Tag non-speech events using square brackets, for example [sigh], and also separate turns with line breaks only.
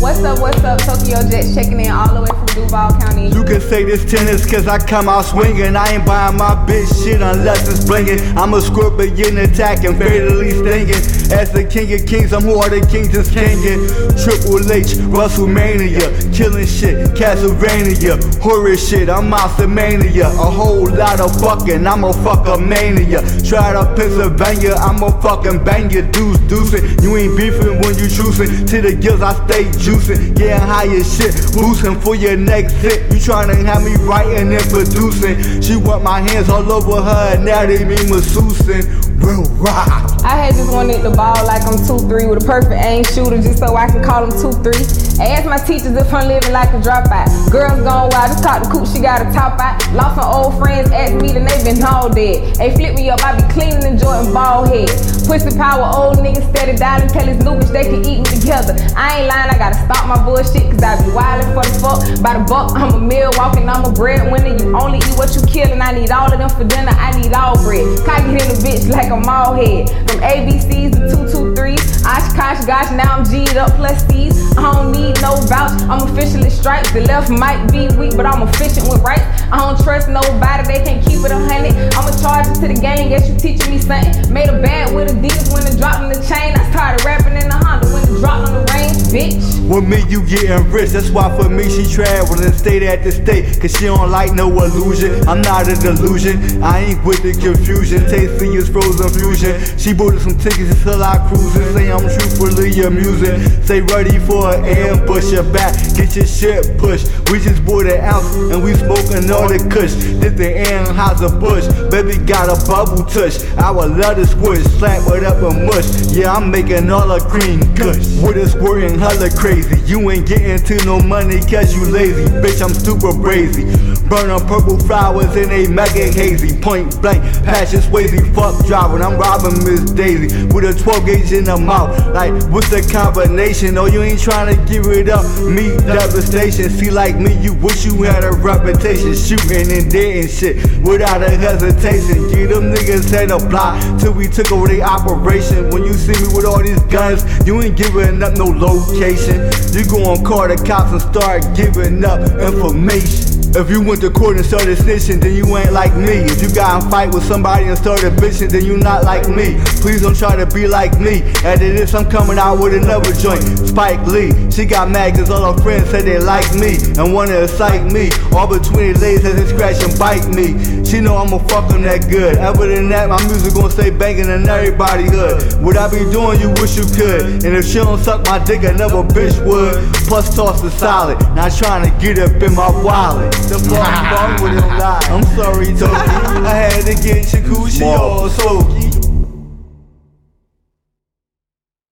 What's up, what's up? Tokyo Jets checking in all the way from Duval County.
You can say this tennis cause I come out swinging. I ain't buying my bitch shit unless it's blinging. I'm a scorpion attacking, fatally stinging. As the king of kings, I'm who are the kings is kinging. Triple H, WrestleMania, killing shit, Castlevania, horror shit, I'm Monstermania. A whole lot of fucking, I'm a fucker mania. Try to Pennsylvania, I'm a fucking bang your deuce, deucing. You ain't beefing when you choosing. To the gills, I stay getting high as shit, boosting for your next hit. You tryna have me writing and producing. She want my hands all over her anatomy, masseusin. Real rock.
I had just wanted the ball like I'm 2-3 with a perfect aim shooter just so I can call him 2-3. I asked my teachers if I'm living like a dropout. Girls gone wild, just caught the coop, she got a top out. Lost some old friends, asked me, then they been all dead. They flip me up, I be cleaning and Jordan ball head. Pussy power, old niggas steady dialing, tell his new bitch they can eat me together. I ain't lying, I gotta stop my bullshit, cause I be wildin' for the fuck. By the buck, I'm a meal walking, I'm a breadwinner. You only eat what you kill, and I need all of them for dinner, I need all bread. Cocky in the bitch like a mall head. From ABCs to 223s, Oshkosh, gosh, now I'm G'd up plus no vouch, I'm officially striped. The left might be weak, but I'm efficient with right. I don't trust nobody, they can't keep it a hundred. I'ma charge it to the game, guess you teaching me something. Made a bad with Adidas when it dropped in the chain. I started rapping in the Honda when it dropped on the range, bitch.
With me, you getting rich. That's why for me, she traveling state at the state. Cause she don't like no illusion. I'm not a delusion. I ain't with the confusion. Tasty is frozen fusion. She bought us some tickets until I cruise and say I'm truthfully amusing. Stay ready for an ambush. Your back, get your shit pushed. We just bought an ounce and we smoking all the kush. This the Anheuser Busch. Baby got a bubble touch. I would love to squish. Slap it up and mush. Yeah, I'm making all the cream gush. With a squirting hella crazy. You ain't getting to no money cause you lazy. Bitch, I'm super brazy. Burning purple flowers and they mega hazy. Point blank, passion swayzy. Fuck driving, I'm robbing Miss Daisy. With a 12 gauge in the mouth. Like, what's the combination? Oh, you ain't trying to give it up. Me, devastation. See, like me, you wish you had a reputation. Shooting and dead and shit without a hesitation. Get them niggas had a block till we took over the operation. When you see me with all these guns, you ain't giving up no location. You go on call the cops and start giving up information. If you went to court and started snitching, then you ain't like me. If you got in fight with somebody and started bitching, then you not like me. Please don't try to be like me. After this, I'm coming out with another joint. Spike Lee, she got mad cause all her friends said they like me and wanna excite me. All between the legs they scratch and bite me. She know I'ma fuck them that good. Other than that, my music gonna stay banging in everybody hood. What I be doing, you wish you could. And if she don't suck my dick, another bitch would. Plus toss the solid. Not trying to get up in my wallet. The fuck wrong with him lie. I'm sorry, Toki. [laughs] I had to get Shakushi all soaky.